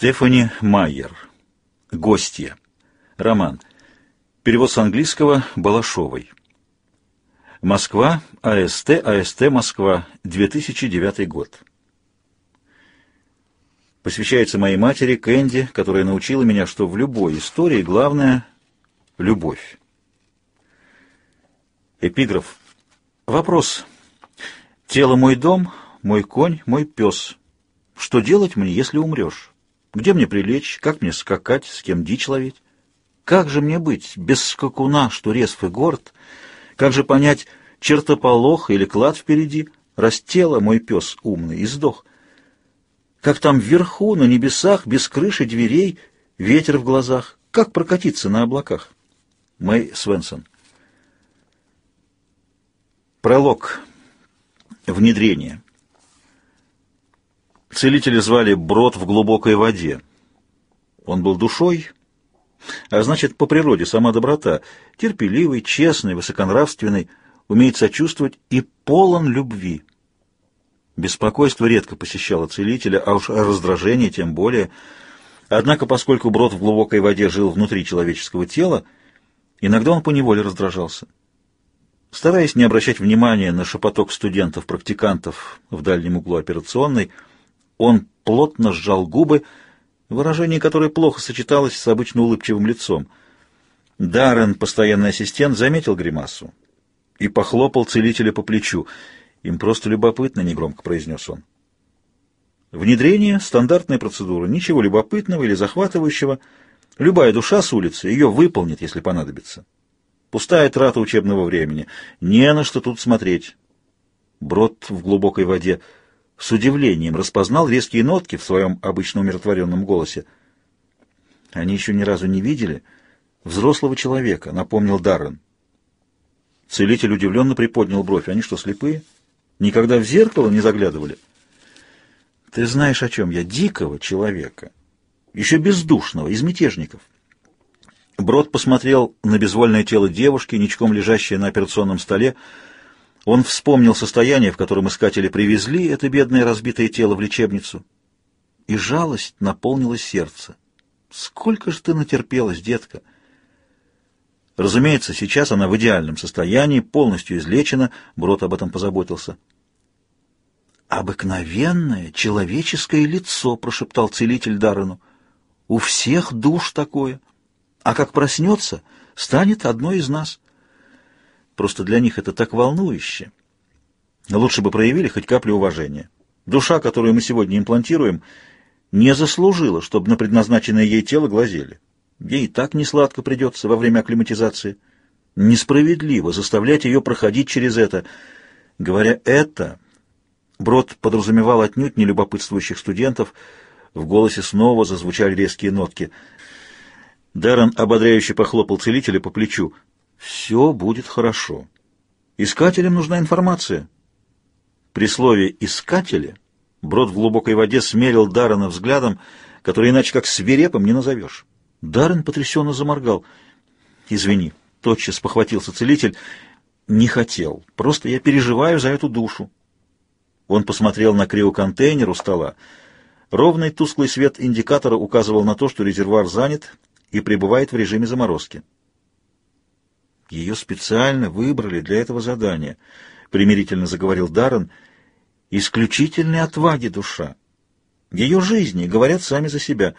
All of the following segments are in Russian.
Стефани Майер. Гостья. Роман. Перевод с английского Балашовой. Москва. АСТ. АСТ. Москва. 2009 год. Посвящается моей матери Кэнди, которая научила меня, что в любой истории главное — любовь. Эпиграф. Вопрос. Тело мой дом, мой конь, мой пес. Что делать мне, если умрешь? Где мне прилечь? Как мне скакать? С кем дичь ловить? Как же мне быть без скакуна, что резв и горд? Как же понять, чертополох или клад впереди? Растело мой пес умный и сдох. Как там вверху, на небесах, без крыши дверей, ветер в глазах? Как прокатиться на облаках? Мэй Свенсон. Пролог. Внедрение. Целителя звали Брод в глубокой воде. Он был душой, а значит, по природе сама доброта, терпеливый, честный, высоконравственный, умеет сочувствовать и полон любви. Беспокойство редко посещало целителя, а уж раздражение тем более. Однако, поскольку Брод в глубокой воде жил внутри человеческого тела, иногда он поневоле раздражался. Стараясь не обращать внимания на шепоток студентов-практикантов в дальнем углу операционной, он плотно сжал губы, выражение которое плохо сочеталось с обычно улыбчивым лицом. Даррен, постоянный ассистент, заметил гримасу и похлопал целителя по плечу. «Им просто любопытно», — негромко произнес он. Внедрение — стандартная процедура, ничего любопытного или захватывающего. Любая душа с улицы ее выполнит, если понадобится. Пустая трата учебного времени. Не на что тут смотреть. Брод в глубокой воде — с удивлением распознал резкие нотки в своем обычно умиротворенном голосе. Они еще ни разу не видели взрослого человека, напомнил Даррен. Целитель удивленно приподнял бровь. Они что, слепые? Никогда в зеркало не заглядывали? Ты знаешь, о чем я? Дикого человека. Еще бездушного, из мятежников. Брод посмотрел на безвольное тело девушки, ничком лежащее на операционном столе, он вспомнил состояние, в котором искатели привезли это бедное разбитое тело в лечебницу, и жалость наполнила сердце. «Сколько же ты натерпелась, детка!» Разумеется, сейчас она в идеальном состоянии, полностью излечена, Брод об этом позаботился. «Обыкновенное человеческое лицо», — прошептал целитель Даррену. «У всех душ такое, а как проснется, станет одной из нас». Просто для них это так волнующе. Лучше бы проявили хоть каплю уважения. Душа, которую мы сегодня имплантируем, не заслужила, чтобы на предназначенное ей тело глазели. Ей так несладко придется во время акклиматизации. Несправедливо заставлять ее проходить через это. Говоря это, Брод подразумевал отнюдь нелюбопытствующих студентов. В голосе снова зазвучали резкие нотки. Даррен ободряюще похлопал целителя по плечу. Все будет хорошо. Искателям нужна информация. При слове «искатели» Брод в глубокой воде смерил Даррена взглядом, который иначе как свирепым не назовешь. Даррен потрясенно заморгал. «Извини», — тотчас похватился целитель, — «не хотел. Просто я переживаю за эту душу». Он посмотрел на криоконтейнер у стола. Ровный тусклый свет индикатора указывал на то, что резервуар занят и пребывает в режиме заморозки. Ее специально выбрали для этого задания, — примирительно заговорил Даррен. Исключительной отваги душа. Ее жизни говорят сами за себя.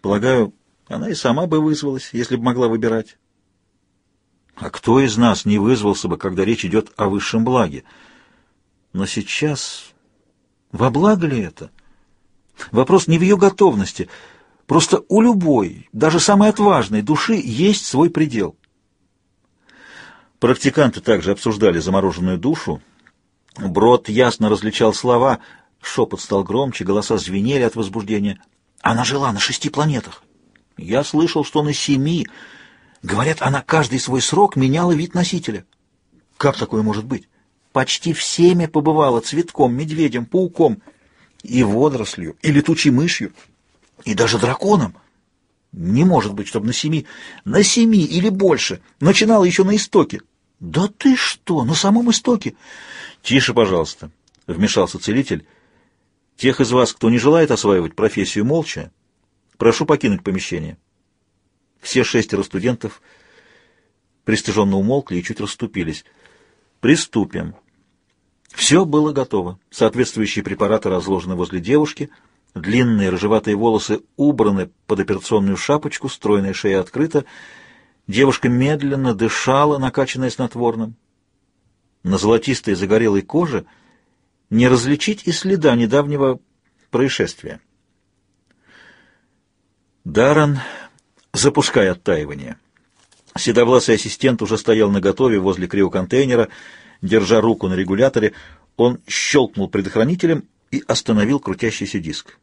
Полагаю, она и сама бы вызвалась, если бы могла выбирать. А кто из нас не вызвался бы, когда речь идет о высшем благе? Но сейчас... Во благо ли это? Вопрос не в ее готовности. Просто у любой, даже самой отважной души есть свой предел. Практиканты также обсуждали замороженную душу. Брод ясно различал слова, шепот стал громче, голоса звенели от возбуждения. Она жила на шести планетах. Я слышал, что на семи. Говорят, она каждый свой срок меняла вид носителя. Как такое может быть? Почти всеми побывала цветком, медведем, пауком и водорослью, и летучей мышью, и даже драконом. Не может быть, чтобы на семи, на семи или больше, начинала еще на истоке. Да ты что, на самом истоке? Тише, пожалуйста, вмешался целитель. Тех из вас, кто не желает осваивать профессию молча, Прошу покинуть помещение. Все шестеро студентов пристыженно умолкли и чуть расступились. Приступим. Все было готово. Соответствующие препараты разложены возле девушки, длинные рыжеватые волосы убраны под операционную шапочку, стройная шея открыта. Девушка медленно дышала, накачанная снотворным. На золотистой загорелой коже не различить и следа недавнего происшествия. Даррен, запускай оттаивание. Седовласый ассистент уже стоял наготове возле криоконтейнера, держа руку на регуляторе. Он щелкнул предохранителем и остановил крутящийся диск.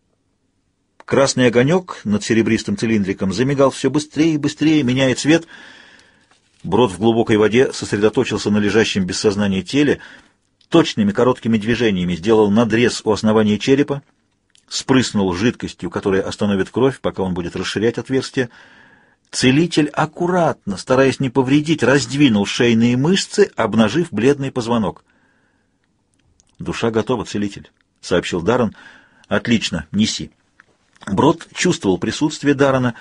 Красный огонек над серебристым цилиндриком замигал все быстрее и быстрее, меняя цвет. Брод в глубокой воде сосредоточился на лежащем без сознания теле, точными короткими движениями сделал надрез у основания черепа, спрыснул жидкостью, которая остановит кровь, пока он будет расширять отверстие. Целитель аккуратно, стараясь не повредить, раздвинул шейные мышцы, обнажив бледный позвонок. «Душа готова, целитель», — сообщил Даррен. «Отлично, неси». Брод чувствовал присутствие Даррена,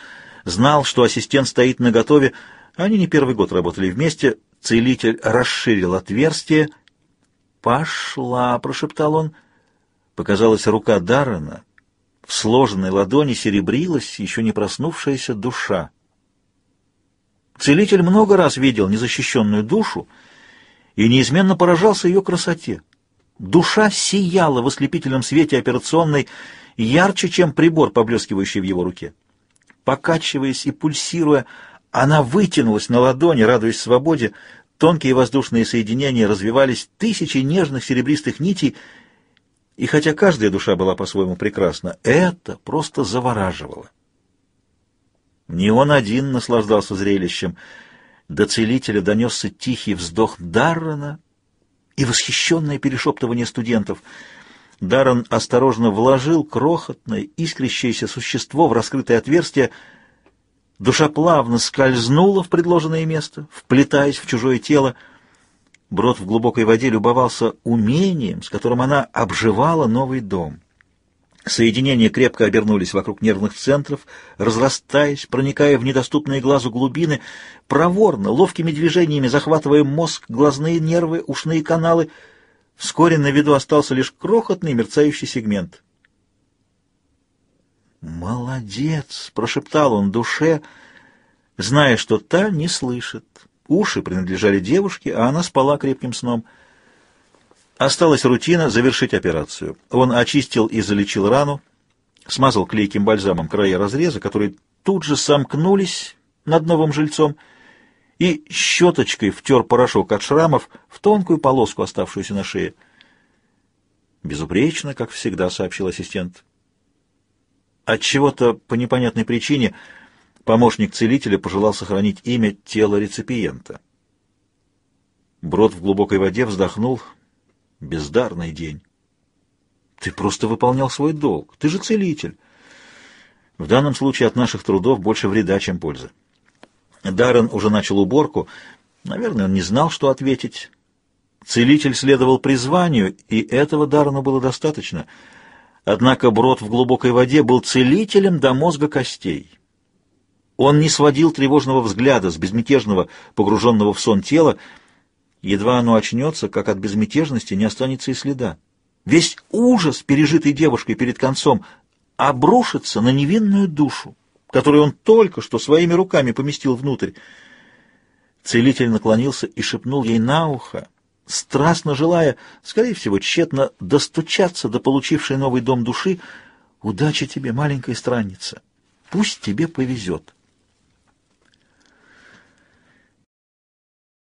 знал, что ассистент стоит наготове. Они не первый год работали вместе. Целитель расширил отверстие. «Пошла», — прошептал он. Показалась рука Даррена. В сложенной ладони серебрилась еще не проснувшаяся душа. Целитель много раз видел незащищенную душу и неизменно поражался ее красоте. Душа сияла в ослепительном свете операционной ярче, чем прибор, поблескивающий в его руке. Покачиваясь и пульсируя, она вытянулась на ладони, радуясь свободе. Тонкие воздушные соединения развивались тысячи нежных серебристых нитей, и хотя каждая душа была по-своему прекрасна, это просто завораживало. Не он один наслаждался зрелищем. До целителя донесся тихий вздох Даррена и восхищенное перешептывание студентов. Даррен осторожно вложил крохотное, искрящееся существо в раскрытое отверстие. Душа плавно скользнула в предложенное место, вплетаясь в чужое тело. Брод в глубокой воде любовался умением, с которым она обживала новый дом. Соединения крепко обернулись вокруг нервных центров, разрастаясь, проникая в недоступные глазу глубины, проворно, ловкими движениями захватывая мозг, глазные нервы, ушные каналы. Вскоре на виду остался лишь крохотный мерцающий сегмент. «Молодец!» — прошептал он душе, зная, что та не слышит. Уши принадлежали девушке, а она спала крепким сном — Осталась рутина завершить операцию. Он очистил и залечил рану, смазал клейким бальзамом края разреза, которые тут же сомкнулись над новым жильцом, и щеточкой втер порошок от шрамов в тонкую полоску, оставшуюся на шее. «Безупречно, как всегда», — сообщил ассистент. От чего то по непонятной причине помощник целителя пожелал сохранить имя тела реципиента. Брод в глубокой воде вздохнул — Бездарный день. Ты просто выполнял свой долг. Ты же целитель. В данном случае от наших трудов больше вреда, чем пользы. Даррен уже начал уборку. Наверное, он не знал, что ответить. Целитель следовал призванию, и этого Даррену было достаточно. Однако Брод в глубокой воде был целителем до мозга костей. Он не сводил тревожного взгляда с безмятежного, погруженного в сон тела, Едва оно очнется, как от безмятежности не останется и следа. Весь ужас, пережитый девушкой перед концом, обрушится на невинную душу, которую он только что своими руками поместил внутрь. Целитель наклонился и шепнул ей на ухо, страстно желая, скорее всего, тщетно достучаться до получившей новый дом души. «Удачи тебе, маленькая странница! Пусть тебе повезет!»